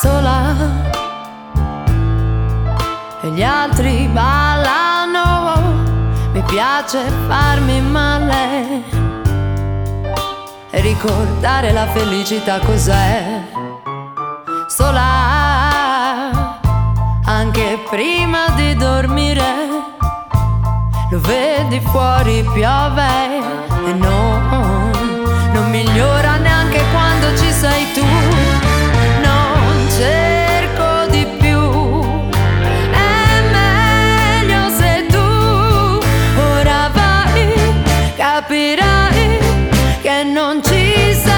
sola e gli altri ballano. Mi piace farmi male e ricordare la felicità cos'è. Sola anche prima di dormire. Lo vedi fuori piove e non, non ci sarà